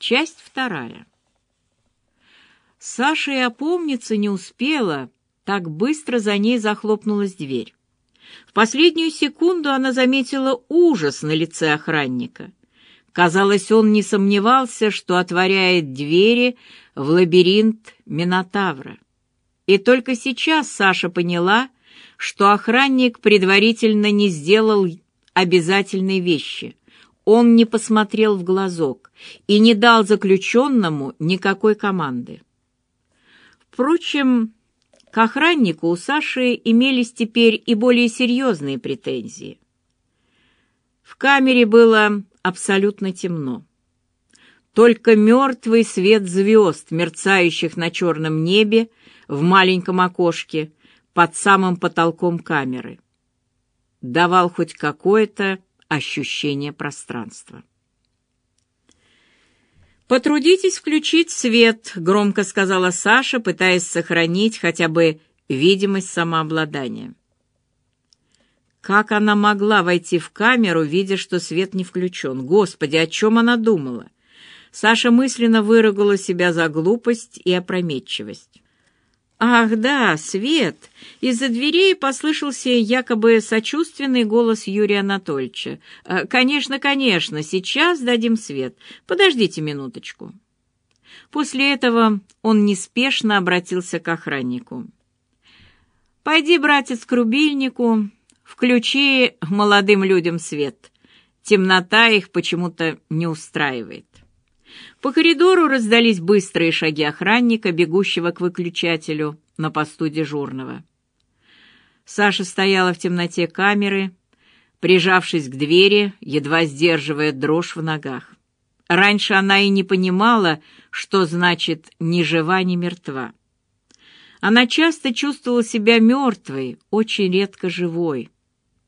Часть вторая. Саша и опомниться не успела, так быстро за ней захлопнулась дверь. В последнюю секунду она заметила ужас на лице охранника. Казалось, он не сомневался, что отворяет двери в лабиринт Минотавра. И только сейчас Саша поняла, что охранник предварительно не сделал обязательной вещи. Он не посмотрел в глазок и не дал заключенному никакой команды. Впрочем, к охраннику у Саши имелись теперь и более серьезные претензии. В камере было абсолютно темно. Только мертвый свет звезд, мерцающих на черном небе в маленьком окошке под самым потолком камеры, давал хоть какое-то ощущение пространства. «Потрудитесь включить свет», — громко сказала Саша, пытаясь сохранить хотя бы видимость самообладания. Как она могла войти в камеру, видя, что свет не включен? Господи, о чем она думала? Саша мысленно выругала себя за глупость и опрометчивость. «Ах, да, Свет!» Из-за дверей послышался якобы сочувственный голос Юрия Анатольевича. «Э, «Конечно, конечно, сейчас дадим свет. Подождите минуточку». После этого он неспешно обратился к охраннику. «Пойди, братец, к рубильнику, включи молодым людям свет. Темнота их почему-то не устраивает». По коридору раздались быстрые шаги охранника, бегущего к выключателю на посту дежурного. Саша стояла в темноте камеры, прижавшись к двери, едва сдерживая дрожь в ногах. Раньше она и не понимала, что значит «ни жива, ни мертва». Она часто чувствовала себя мертвой, очень редко живой,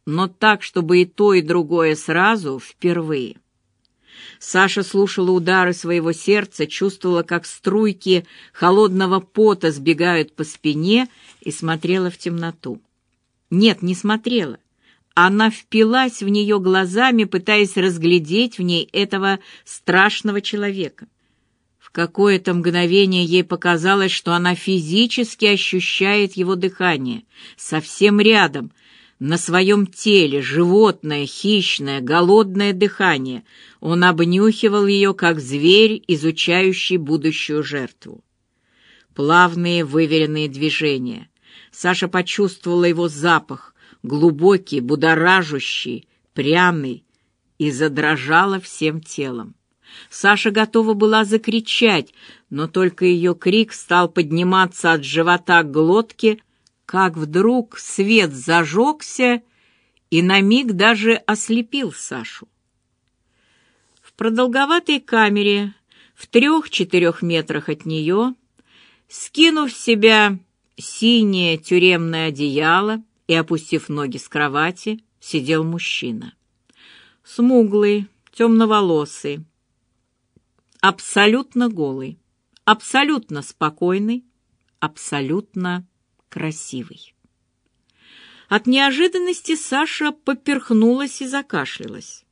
но так, чтобы и то, и другое сразу, впервые. Саша слушала удары своего сердца, чувствовала, как струйки холодного пота сбегают по спине и смотрела в темноту. Нет, не смотрела. Она впилась в нее глазами, пытаясь разглядеть в ней этого страшного человека. В какое-то мгновение ей показалось, что она физически ощущает его дыхание, совсем рядом, на своем теле животное, хищное, голодное дыхание. Он обнюхивал ее, как зверь, изучающий будущую жертву. Плавные, выверенные движения. Саша почувствовала его запах, глубокий, будоражущий, пряный, и задрожала всем телом. Саша готова была закричать, но только ее крик стал подниматься от живота к глотке, как вдруг свет зажегся и на миг даже ослепил Сашу. В продолговатой камере в трех-четырех метрах от нее, скинув с себя синее тюремное одеяло и опустив ноги с кровати, сидел мужчина. Смуглый, темноволосый, абсолютно голый, абсолютно спокойный, абсолютно красивый. От неожиданности Саша поперхнулась и закашлялась.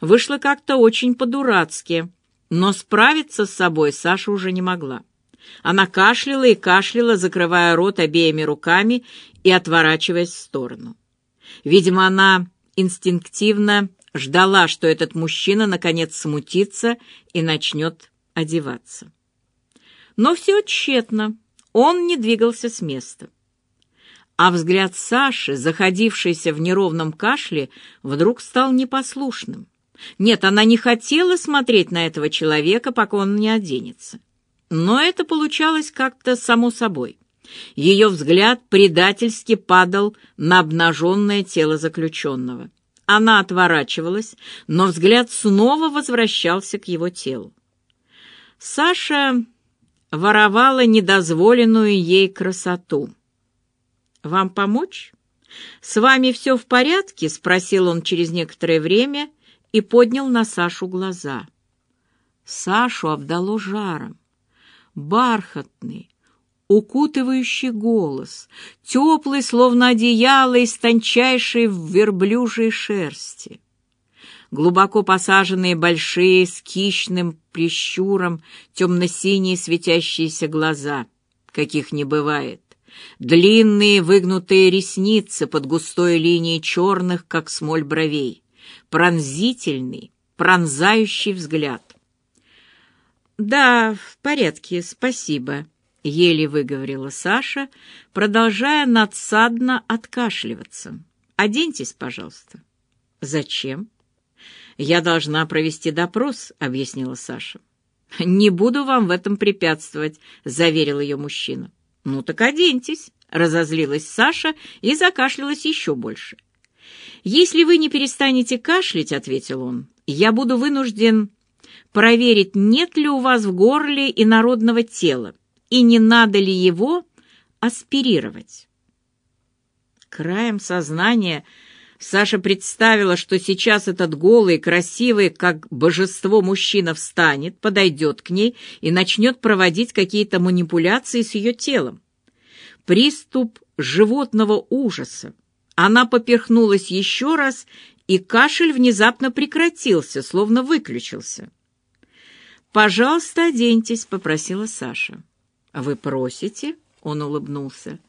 Вышло как-то очень по-дурацки, но справиться с собой Саша уже не могла. Она кашляла и кашляла, закрывая рот обеими руками и отворачиваясь в сторону. Видимо, она инстинктивно ждала, что этот мужчина наконец смутится и начнет одеваться. Но все тщетно, он не двигался с места а взгляд Саши, заходившийся в неровном кашле, вдруг стал непослушным. Нет, она не хотела смотреть на этого человека, пока он не оденется. Но это получалось как-то само собой. Ее взгляд предательски падал на обнаженное тело заключенного. Она отворачивалась, но взгляд снова возвращался к его телу. Саша воровала недозволенную ей красоту. «Вам помочь?» «С вами все в порядке?» — спросил он через некоторое время и поднял на Сашу глаза. Сашу обдало жаром. Бархатный, укутывающий голос, теплый, словно одеяло из тончайшей верблюжьей шерсти. глубоко посаженные большие с хищным прищуром темно-синие светящиеся глаза, каких не бывает, длинные выгнутые ресницы под густой линией черных, как смоль бровей, пронзительный, пронзающий взгляд. «Да, в порядке, спасибо», — еле выговорила Саша, продолжая надсадно откашливаться. «Оденьтесь, пожалуйста». «Зачем?» «Я должна провести допрос», — объяснила Саша. «Не буду вам в этом препятствовать», — заверил ее мужчина. «Ну так оденьтесь», — разозлилась Саша и закашлялась еще больше. «Если вы не перестанете кашлять», — ответил он, — «я буду вынужден проверить, нет ли у вас в горле инородного тела и не надо ли его аспирировать». Краем сознания Саша представила, что сейчас этот голый, красивый, как божество мужчина встанет, подойдет к ней и начнет проводить какие-то манипуляции с ее телом. Приступ животного ужаса. Она поперхнулась еще раз, и кашель внезапно прекратился, словно выключился. «Пожалуйста, оденьтесь», — попросила Саша. «Вы просите?» — он улыбнулся.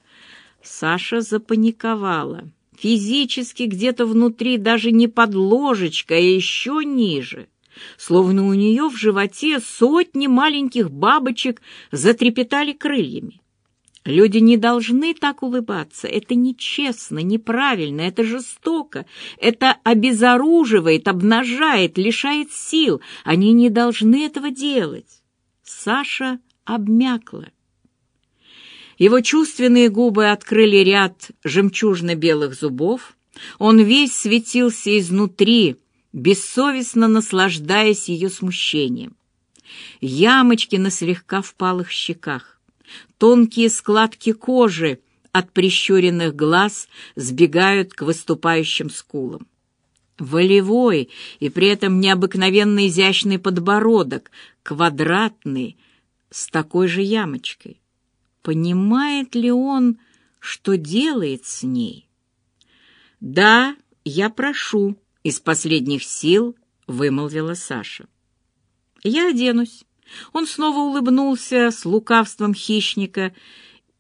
Саша запаниковала. Физически где-то внутри даже не под ложечкой, а еще ниже. Словно у нее в животе сотни маленьких бабочек затрепетали крыльями. Люди не должны так улыбаться. Это нечестно, неправильно, это жестоко. Это обезоруживает, обнажает, лишает сил. Они не должны этого делать. Саша обмякла. Его чувственные губы открыли ряд жемчужно-белых зубов. Он весь светился изнутри, бессовестно наслаждаясь ее смущением. Ямочки на слегка впалых щеках, тонкие складки кожи от прищуренных глаз сбегают к выступающим скулам. Волевой и при этом необыкновенно изящный подбородок, квадратный, с такой же ямочкой. Понимает ли он, что делает с ней? «Да, я прошу», — из последних сил вымолвила Саша. «Я оденусь». Он снова улыбнулся с лукавством хищника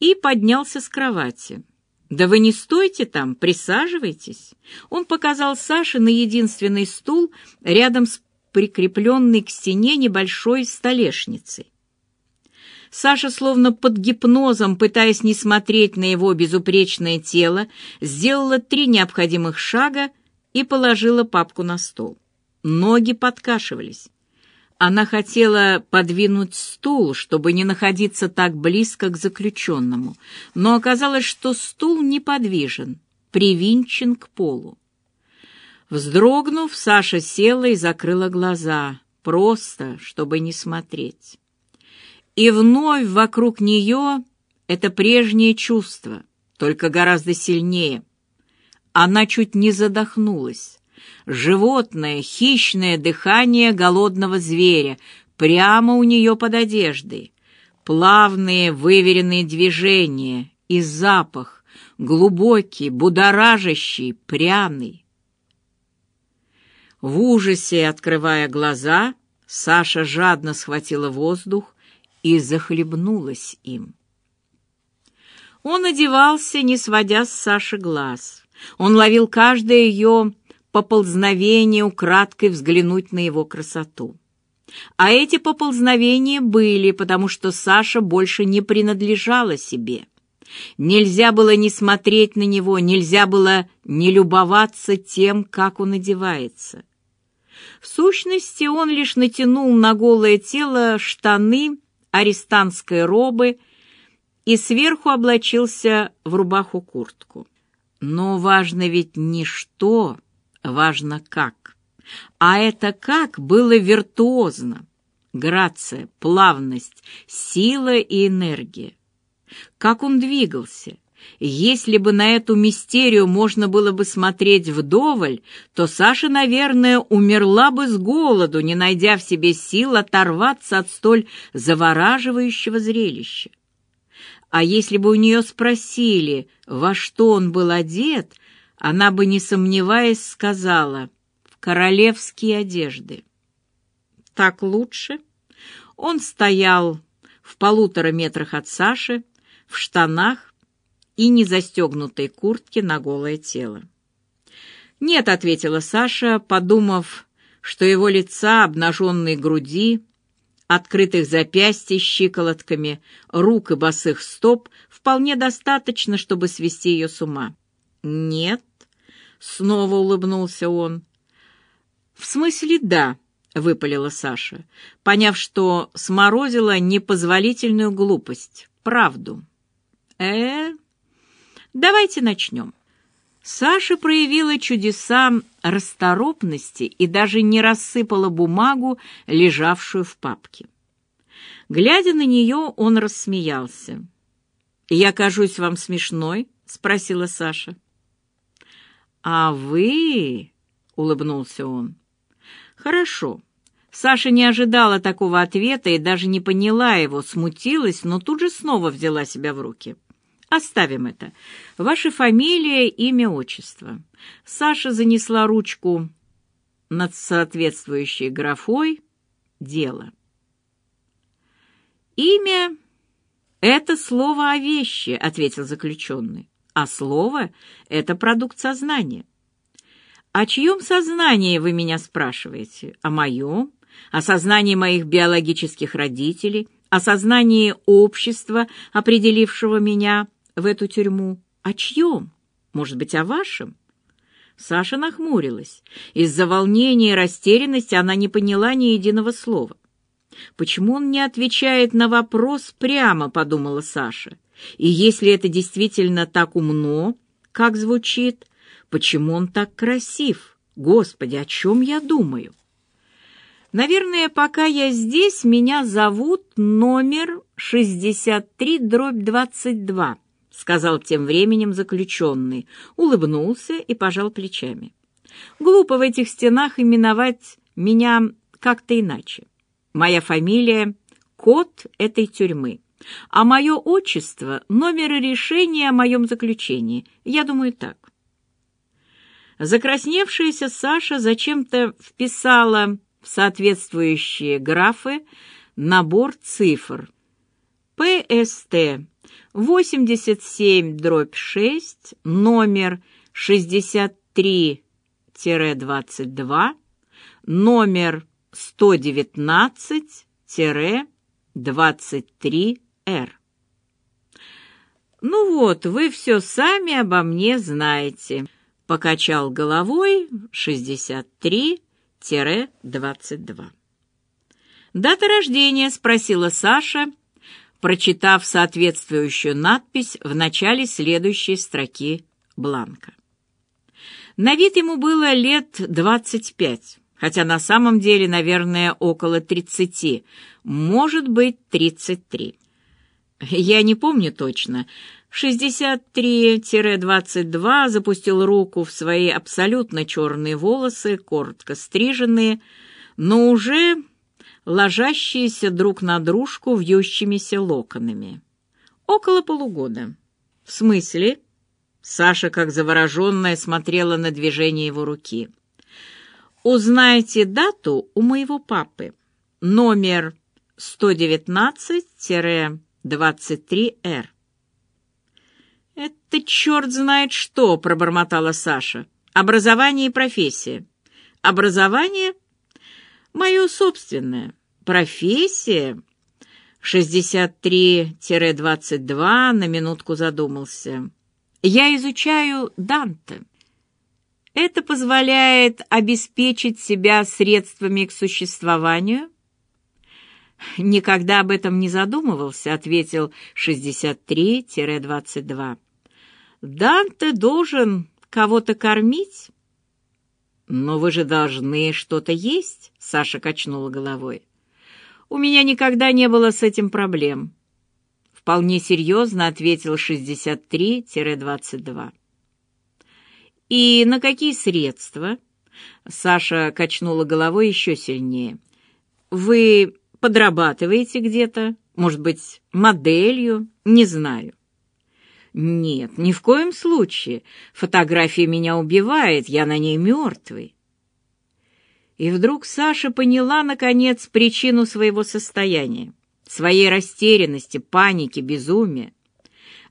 и поднялся с кровати. «Да вы не стойте там, присаживайтесь». Он показал Саше на единственный стул рядом с прикрепленной к стене небольшой столешницей. Саша, словно под гипнозом, пытаясь не смотреть на его безупречное тело, сделала три необходимых шага и положила папку на стол. Ноги подкашивались. Она хотела подвинуть стул, чтобы не находиться так близко к заключенному, но оказалось, что стул неподвижен, привинчен к полу. Вздрогнув, Саша села и закрыла глаза, просто, чтобы не смотреть. И вновь вокруг нее это прежнее чувство, только гораздо сильнее. Она чуть не задохнулась. Животное, хищное дыхание голодного зверя прямо у нее под одеждой. Плавные, выверенные движения и запах, глубокий, будоражащий, пряный. В ужасе, открывая глаза, Саша жадно схватила воздух, и захлебнулась им. Он одевался, не сводя с Саши глаз. Он ловил каждое ее поползновение, украдкой взглянуть на его красоту. А эти поползновения были, потому что Саша больше не принадлежала себе. Нельзя было не смотреть на него, нельзя было не любоваться тем, как он одевается. В сущности, он лишь натянул на голое тело штаны арестантской робы и сверху облачился в рубаху-куртку. Но важно ведь не что, важно как. А это как было виртуозно. Грация, плавность, сила и энергия. Как он двигался, если бы на эту мистерию можно было бы смотреть вдоволь, то Саша, наверное, умерла бы с голоду, не найдя в себе сил оторваться от столь завораживающего зрелища. А если бы у нее спросили, во что он был одет, она бы, не сомневаясь, сказала «в королевские одежды. Так лучше. Он стоял в полутора метрах от Саши, в штанах и незастегнутой куртке на голое тело. «Нет», — ответила Саша, подумав, что его лица, обнаженной груди, открытых запястьей щиколотками, рук и босых стоп вполне достаточно, чтобы свести ее с ума. «Нет», — снова улыбнулся он. «В смысле, да», — выпалила Саша, поняв, что сморозила непозволительную глупость, правду. э давайте начнем». Саша проявила чудеса расторопности и даже не рассыпала бумагу, лежавшую в папке. Глядя на нее, он рассмеялся. «Я кажусь вам смешной?» — спросила Саша. «А вы...» — улыбнулся он. «Хорошо». Саша не ожидала такого ответа и даже не поняла его, смутилась, но тут же снова взяла себя в руки. Оставим это. Ваша фамилия, имя, отчество. Саша занесла ручку над соответствующей графой «Дело». «Имя — это слово о вещи», — ответил заключенный. «А слово — это продукт сознания». «О чьем сознании вы меня спрашиваете? О моем? О сознании моих биологических родителей? О сознании общества, определившего меня?» В эту тюрьму. О чьем? Может быть, о вашем?» Саша нахмурилась. Из-за волнения и растерянности она не поняла ни единого слова. «Почему он не отвечает на вопрос прямо?» — подумала Саша. «И если это действительно так умно, как звучит, почему он так красив? Господи, о чем я думаю?» «Наверное, пока я здесь, меня зовут номер 63 дробь 22», — сказал тем временем заключенный, улыбнулся и пожал плечами. «Глупо в этих стенах именовать меня как-то иначе. Моя фамилия — кот этой тюрьмы, а мое отчество — номер решения о моем заключении. Я думаю так». Закрасневшаяся Саша зачем-то вписала в соответствующие графы набор цифр. ПСТ 87 дробь 6, номер 63-22, номер 119-23Р. «Ну вот, вы все сами обо мне знаете», — покачал головой 63-22. «Дата рождения?» — спросила Саша, — прочитав соответствующую надпись в начале следующей строки бланка. На вид ему было лет двадцать пять, хотя на самом деле, наверное, около тридцати, может быть, тридцать три. Я не помню точно. 63-22 запустил руку в свои абсолютно черные волосы, коротко стриженные, но уже ложащиеся друг на дружку вьющимися локонами. Около полугода. В смысле? Саша, как завороженная, смотрела на движение его руки. Узнайте дату у моего папы. Номер 119-23Р. «Это черт знает что!» — пробормотала Саша. «Образование и профессия». «Образование Мое собственное. Профессия. 63-22 на минутку задумался. Я изучаю Данте. Это позволяет обеспечить себя средствами к существованию? Никогда об этом не задумывался, ответил 63-22. Данте должен кого-то кормить. «Но вы же должны что-то есть», — Саша качнула головой. «У меня никогда не было с этим проблем», — вполне серьезно ответил 63-22. «И на какие средства?» Саша качнула головой еще сильнее. «Вы подрабатываете где-то? Может быть, моделью? Не знаю». «Нет, ни в коем случае. Фотография меня убивает, я на ней мертвый». И вдруг Саша поняла, наконец, причину своего состояния, своей растерянности, паники, безумия.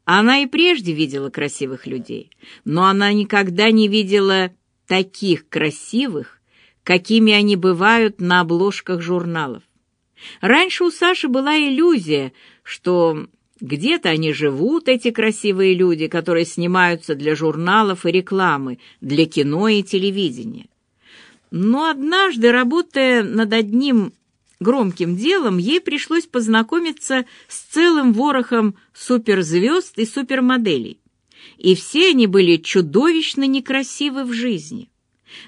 Она и прежде видела красивых людей, но она никогда не видела таких красивых, какими они бывают на обложках журналов. Раньше у Саши была иллюзия, что где-то они живут, эти красивые люди, которые снимаются для журналов и рекламы, для кино и телевидения. Но однажды, работая над одним громким делом, ей пришлось познакомиться с целым ворохом суперзвезд и супермоделей. И все они были чудовищно некрасивы в жизни.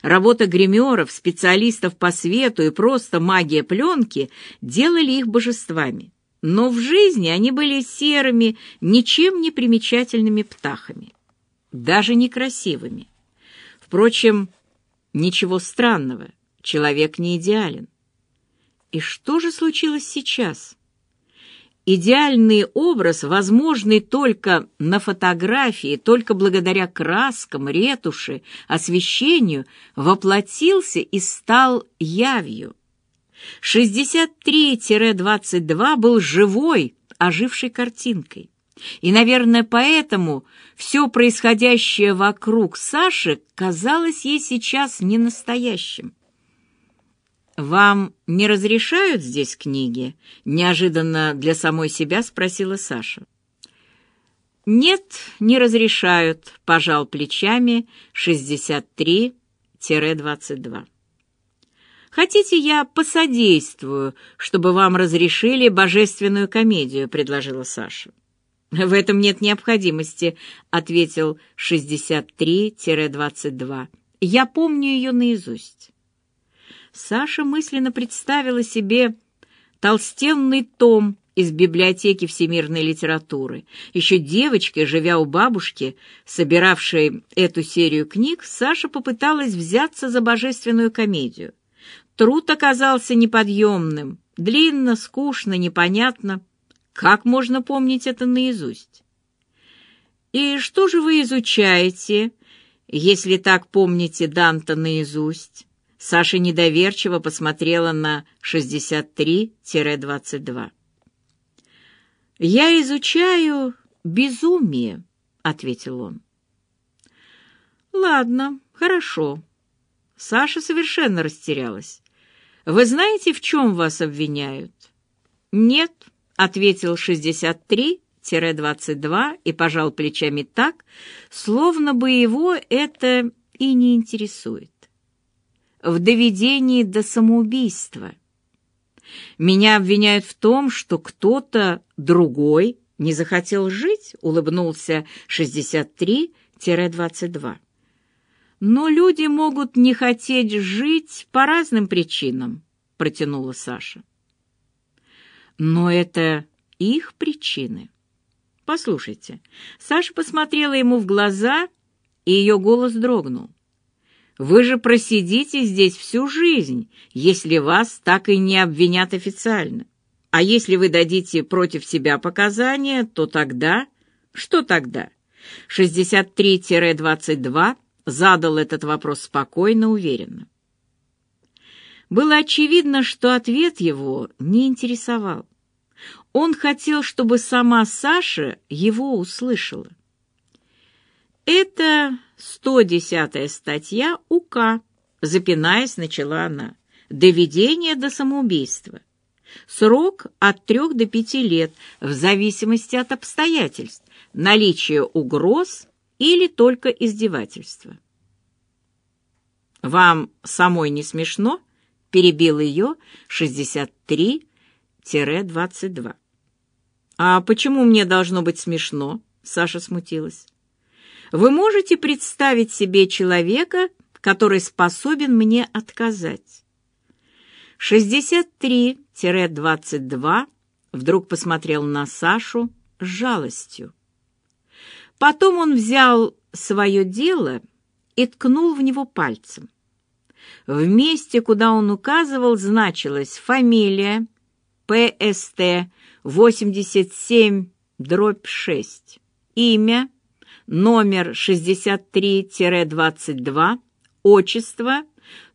Работа гримеров, специалистов по свету и просто магия пленки делали их божествами. Но в жизни они были серыми, ничем не примечательными птахами. Даже некрасивыми. Впрочем, ничего странного, человек не идеален. И что же случилось сейчас? Идеальный образ, возможный только на фотографии, только благодаря краскам, ретуши, освещению, воплотился и стал явью. 63-22 был живой, ожившей картинкой. И, наверное, поэтому все происходящее вокруг Саши казалось ей сейчас ненастоящим. «Вам не разрешают здесь книги?» — неожиданно для самой себя спросила Саша. «Нет, не разрешают», — пожал плечами 63-22. «Хотите, я посодействую, чтобы вам разрешили божественную комедию?» — предложила Саша. «В этом нет необходимости», — ответил 63-22. «Я помню ее наизусть». Саша мысленно представила себе толстенный том из библиотеки всемирной литературы. Еще девочкой, живя у бабушки, собиравшей эту серию книг, Саша попыталась взяться за божественную комедию. Труд оказался неподъемным, длинно, скучно, непонятно. Как можно помнить это наизусть? «И что же вы изучаете, если так помните Данта наизусть?» Саша недоверчиво посмотрела на 63-22. «Я изучаю безумие», — ответил он. «Ладно, хорошо». Саша совершенно растерялась. «Вы знаете, в чем вас обвиняют?» «Нет», — ответил 63-22 и пожал плечами так, словно бы его это и не интересует в доведении до самоубийства. Меня обвиняют в том, что кто-то другой не захотел жить, улыбнулся 63-22. Но люди могут не хотеть жить по разным причинам, протянула Саша. Но это их причины. Послушайте, Саша посмотрела ему в глаза, и ее голос дрогнул. Вы же просидите здесь всю жизнь, если вас так и не обвинят официально. А если вы дадите против себя показания, то тогда... Что тогда? 63-22 задал этот вопрос спокойно, уверенно. Было очевидно, что ответ его не интересовал. Он хотел, чтобы сама Саша его услышала. Это 110 статья УК, запинаясь, начала она. Доведение до самоубийства. Срок от трех до пяти лет, в зависимости от обстоятельств, наличие угроз или только издевательства. «Вам самой не смешно?» — перебил ее 63-22. «А почему мне должно быть смешно?» — Саша смутилась. Вы можете представить себе человека, который способен мне отказать? 63-22 вдруг посмотрел на Сашу с жалостью. Потом он взял свое дело и ткнул в него пальцем. В месте, куда он указывал, значилась фамилия ПСТ 87 дробь 6, имя номер 63-22, отчество,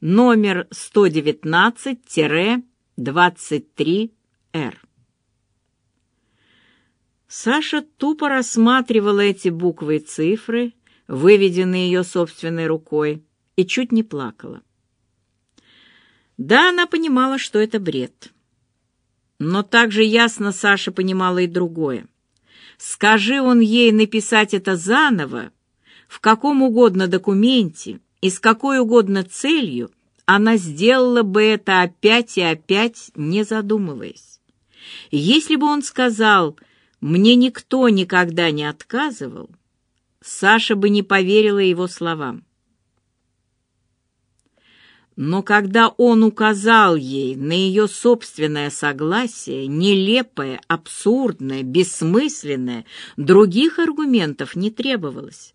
номер 119-23-Р. Саша тупо рассматривала эти буквы и цифры, выведенные ее собственной рукой, и чуть не плакала. Да, она понимала, что это бред. Но также ясно Саша понимала и другое. Скажи он ей написать это заново, в каком угодно документе и с какой угодно целью, она сделала бы это опять и опять, не задумываясь. Если бы он сказал «мне никто никогда не отказывал», Саша бы не поверила его словам. Но когда он указал ей на ее собственное согласие, нелепое, абсурдное, бессмысленное, других аргументов не требовалось.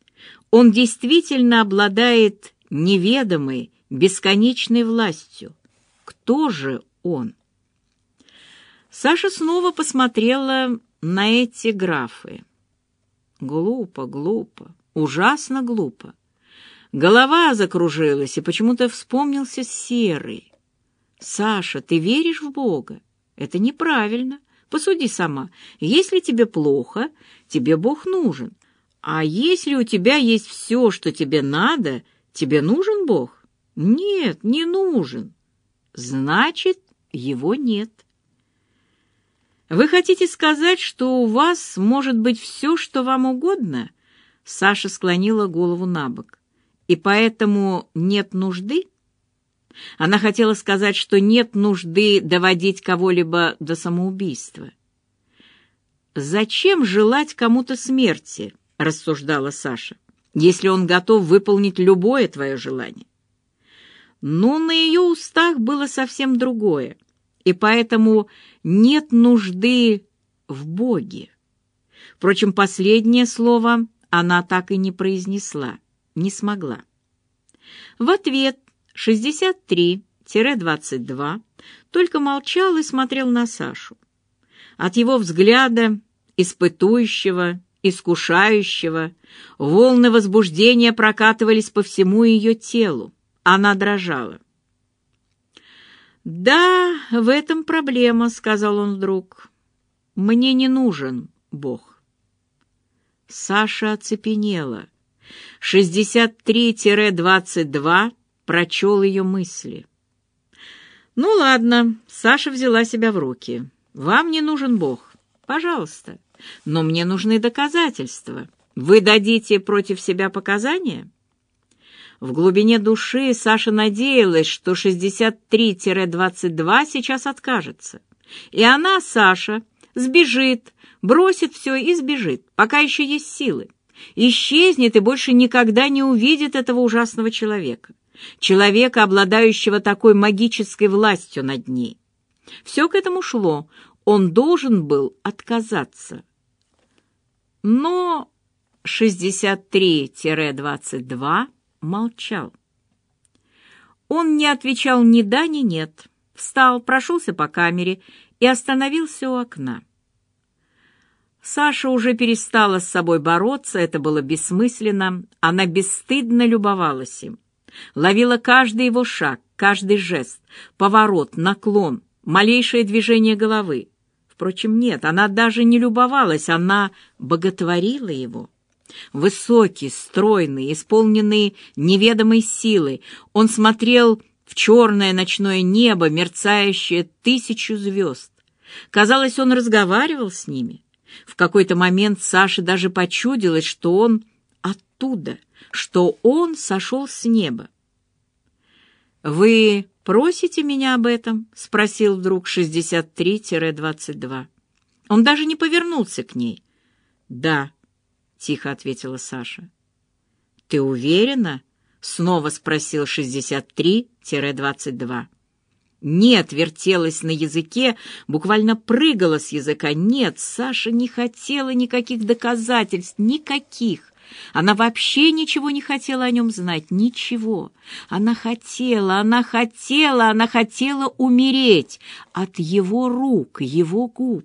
Он действительно обладает неведомой, бесконечной властью. Кто же он? Саша снова посмотрела на эти графы. Глупо, глупо, ужасно глупо. Голова закружилась, и почему-то вспомнился Серый. «Саша, ты веришь в Бога? Это неправильно. Посуди сама. Если тебе плохо, тебе Бог нужен. А если у тебя есть все, что тебе надо, тебе нужен Бог? Нет, не нужен. Значит, его нет. Вы хотите сказать, что у вас может быть все, что вам угодно?» Саша склонила голову на бок и поэтому нет нужды? Она хотела сказать, что нет нужды доводить кого-либо до самоубийства. «Зачем желать кому-то смерти?» — рассуждала Саша, «если он готов выполнить любое твое желание». Но на ее устах было совсем другое, и поэтому нет нужды в Боге. Впрочем, последнее слово она так и не произнесла не смогла. В ответ 63-22 только молчал и смотрел на Сашу. От его взгляда, испытующего, искушающего, волны возбуждения прокатывались по всему ее телу. Она дрожала. «Да, в этом проблема», — сказал он вдруг. «Мне не нужен Бог». Саша оцепенела. 63-22 прочел ее мысли. «Ну ладно», — Саша взяла себя в руки. «Вам не нужен Бог. Пожалуйста. Но мне нужны доказательства. Вы дадите против себя показания?» В глубине души Саша надеялась, что 63-22 сейчас откажется. И она, Саша, сбежит, бросит все и сбежит, пока еще есть силы исчезнет и больше никогда не увидит этого ужасного человека, человека, обладающего такой магической властью над ней. Все к этому шло, он должен был отказаться. Но 63-22 молчал. Он не отвечал ни да, ни нет, встал, прошелся по камере и остановился у окна. Саша уже перестала с собой бороться, это было бессмысленно. Она бесстыдно любовалась им. Ловила каждый его шаг, каждый жест, поворот, наклон, малейшее движение головы. Впрочем, нет, она даже не любовалась, она боготворила его. Высокий, стройный, исполненный неведомой силой, он смотрел в черное ночное небо, мерцающее тысячу звезд. Казалось, он разговаривал с ними. В какой-то момент Саше даже почудилось, что он оттуда, что он сошел с неба. «Вы просите меня об этом?» — спросил вдруг 63-22. Он даже не повернулся к ней. «Да», — тихо ответила Саша. «Ты уверена?» — снова спросил 63-22. «Нет» вертелась на языке, буквально прыгала с языка. «Нет», Саша не хотела никаких доказательств, никаких. Она вообще ничего не хотела о нем знать, ничего. Она хотела, она хотела, она хотела умереть от его рук, его губ.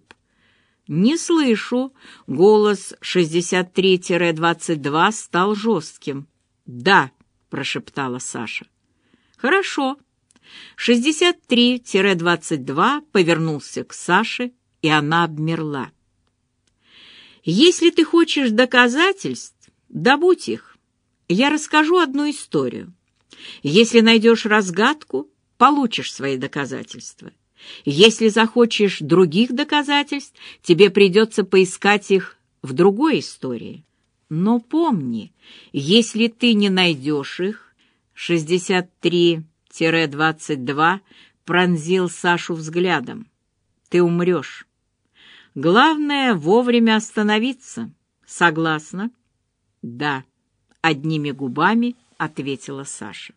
«Не слышу». Голос 63-22 стал жестким. «Да», — прошептала Саша. Хорошо. 63-22 повернулся к Саше, и она обмерла. Если ты хочешь доказательств, добудь их. Я расскажу одну историю. Если найдешь разгадку, получишь свои доказательства. Если захочешь других доказательств, тебе придется поискать их в другой истории. Но помни, если ты не найдешь их, 63-22 пронзил Сашу взглядом. Ты умрешь. Главное — вовремя остановиться. Согласна? Да, одними губами ответила Саша.